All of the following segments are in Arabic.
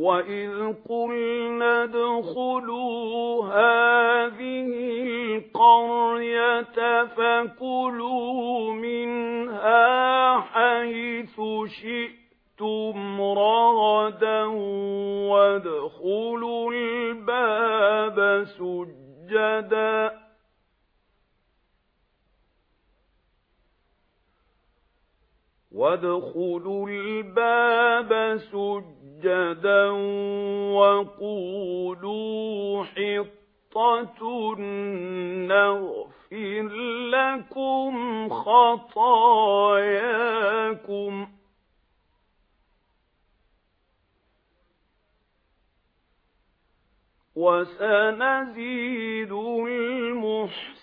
وَإِذْ قُلْنَا ادْخُلُوا هَٰذِهِ الْقَرْيَةَ فَكُلُوا مِنْهَا حَيْثُ شِئْتُمْ رَغَدًا وَادْخُلُوا الْبَابَ سُجَّدًا وَادْخُلُوا الْبَابَ سُجَّدًا وَقُولُوا حِطَّةٌ نَّغْفِرْ لَكُمْ خَطَايَاكُمْ. وَسَنَزِيدُ الْمُحْسِنِينَ.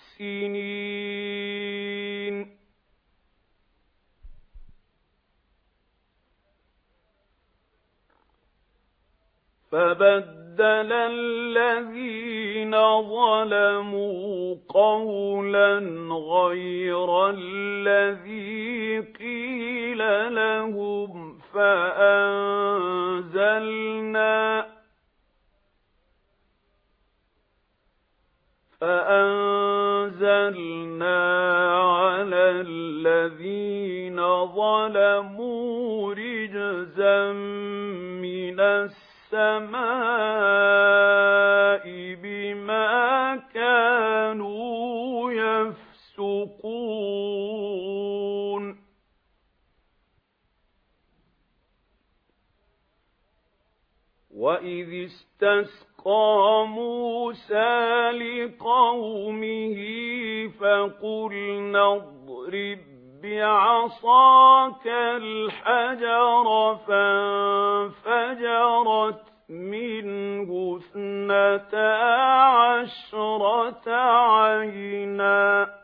فَبَدَّلَ الَّذِينَ ظَلَمُوا قَوْلًا غَيْرَ الَّذِي قِيلَ لَهُمْ فَأَنزَلْنَا فَأَنزَلْنَا عَلَى الَّذِينَ ظَلَمُوا رِجْزًا مِنَ السَّمَاءِ بِمَا كَانُوا يَفْسُقُونَ. وَإِذِ اسْتَسْقَىٰ مُوسَىٰ لِقَوْمِهِ فَقُلْنَا اضْرِب بِّعَصَاكَ الْحَجَرَ فَانفَجَرَتْ مِنْهُ اثْنَتَا عَشْرَةَ عَيْنًا.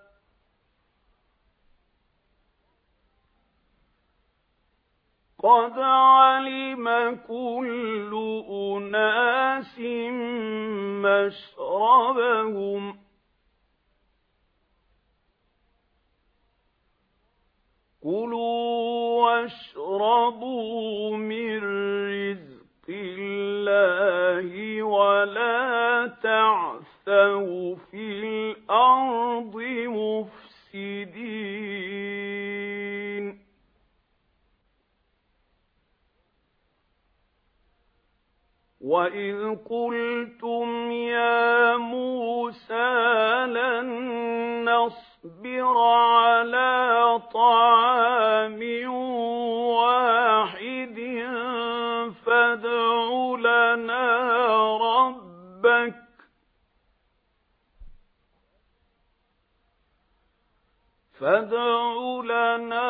قَدْ عَلِمَ كُلُّ أُنَاسٍ مَّشْرَبَهُمْ. كُلُوا وَاشْرَبُوا مِن رِّزْقِ اللَّهِ وَلَا تَعْثَوْا فِي الْأَرْضِ مُفْسِدِينَ. وَإِذْ قُلْتُمْ يَا مُوسَىٰ فَادْعُ لَنَا رَبَّكَ. فَادْعُ لَنَا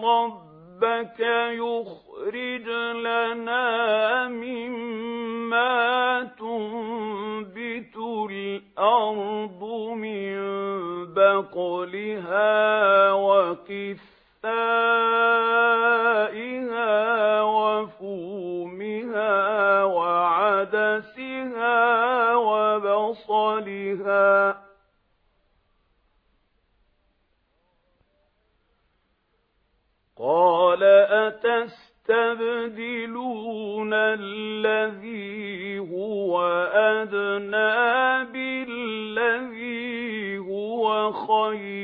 رَبَّكَ يُخْرِجْ لَنَا مِمَّا تُنبِتُ الْأَرْضُ مِن بَقْلِهَا وَقِثَّائِهَا وَعَدَسِهَا وَبَصَلِهَا. قَالَ أَتَسْتَبْدِلُونَ الَّذِي هُوَ أَدْنَىٰ بِالَّذِي هُوَ خَيْرٌ ۚ؟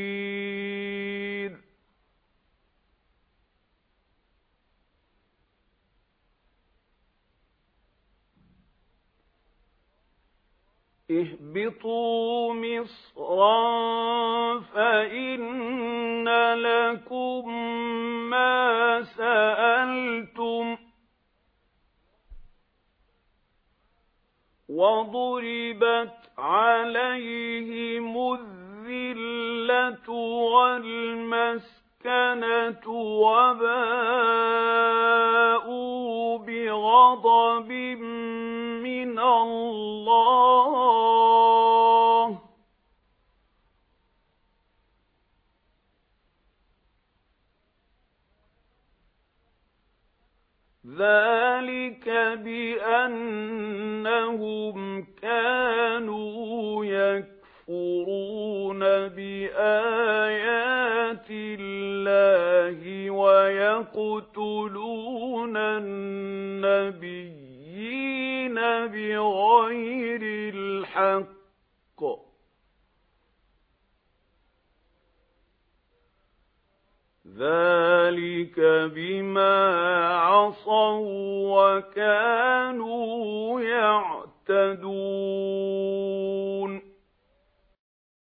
اهْبِطُوا مِصْرًا فَإِنَّ لَكُم مَّا سَأَلْتُمْ ۗ وَضُرِبَتْ عَلَيْهِمُ الذِّلَّةُ وَالْمَسْكَنَةُ وَبَاءُوا بِغَضَبٍ مِّنَ اللَّهِ ۗ. ذَٰلِكَ بِأَنَّهُمْ كَانُوا يَكْفُرُونَ بِآيَاتِ اللَّهِ وَيَقْتُلُونَ بغير الحق. ذلك بما